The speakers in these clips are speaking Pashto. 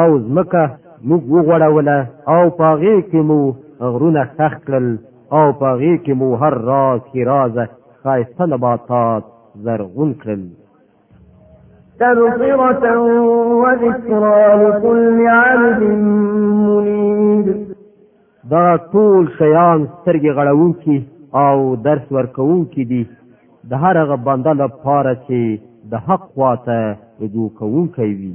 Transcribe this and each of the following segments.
او ځمکه موږ وغوړوله او پاغې کې مو غرونه خخ کړل او پاغې کې مو هر راز کې رازه خایسته نباتات زرغون کړل تبصرة وذكرى لكل عبد منيب دا ټول شیان سترګې غړوونکي او درس ورکوونکي دي د هر هغه بنده لپاره چې د حق خواته رجوع کوونکی وي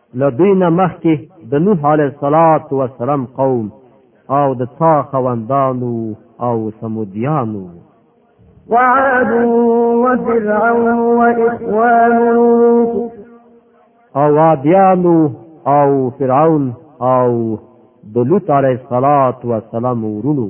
له دوی نه مخکې د نوح علیه الصلاة والسلام قوم او د څا خوندانو او سمودیانو وعاد وفرعون وإخوان لوط او عادیانو او فرعون او د لوط علیه الصلاة والسلام ورونو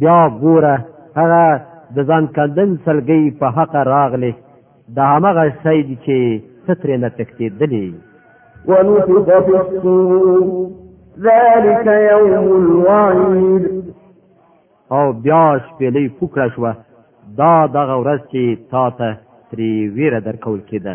بیا ګوره هغه د ځان کندن سلګۍ په حق راغلي د همغه شی دي چې څه ترې نه تښتېدلي ونفخ في الصور ذلك يوم الوعيد او بیا شپېلۍ پوکړه شوه دا دغه ورځ چې تا ته ترې ویره درکول کېده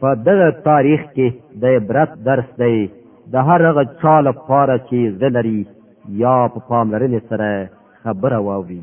په دغه تاریخ کې د عبرت درس دی د هر هغه چا لپاره چې زړه لري یا په پاملرنې سره خبره واوري